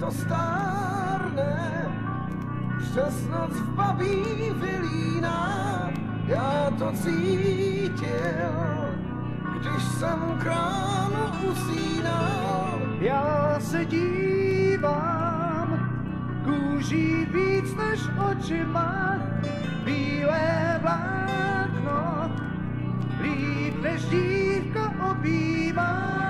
to stárne, šťastnoc v babí vylíná, já to cítil, když jsem kránu usínal. Já se dívám, kůží víc než očima, bílé vlákno, líp než dívka obývám.